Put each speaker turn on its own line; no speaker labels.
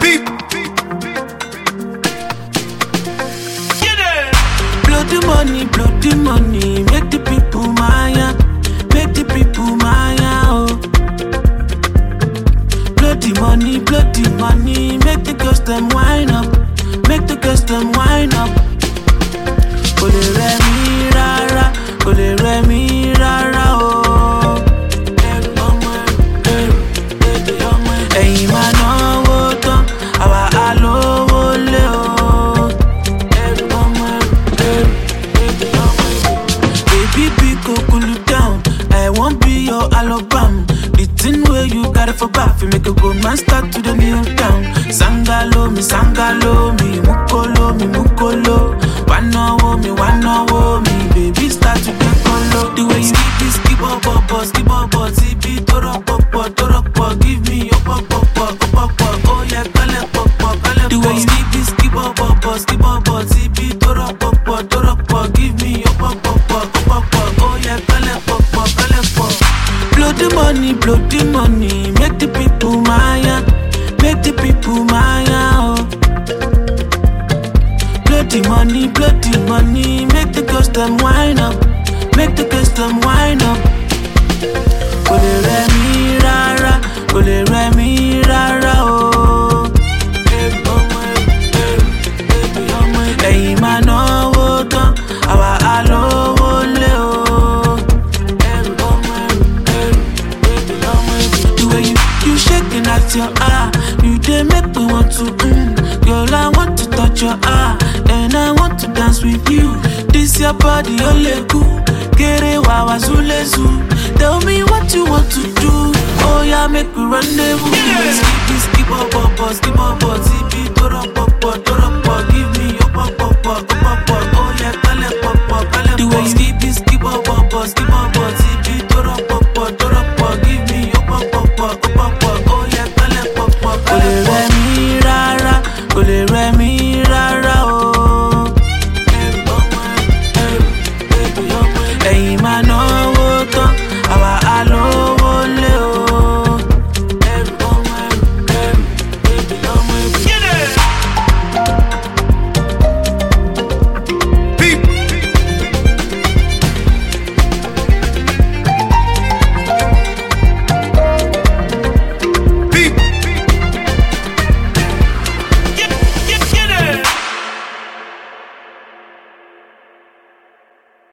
Beep. Blow the money, blow the money, make the people maya, make the people maya, oh. Blow the money, blow the money, make the girls them wind up, make the girls them wind up. Rárá, Ẹ̀yin máa náwó tán, àwa down, I wan be your alobam. The thing wey you carry for back, you make a grown man start to the kneel down. Sangalo mi, sangalo mi, skip up, up, zibi, toro, pop, pop, toro, pop, give me your pop, pop, pop, pop, pop, oh yeah, kale, pop, pop, kale, pop. Blow the money, blow the money, make the people maya, make the people maya, oh. Blow the money, blow the money, at your eye. You did make me want to, mm. Girl, I want to touch your eye. And I want to dance with you. This your body, ole cool. Gere zoo. Tell me what you want to do. Oh, yeah, make we rendezvous. Skip this, skip up, up, skip up, skip up, up, up.